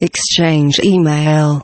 Exchange email.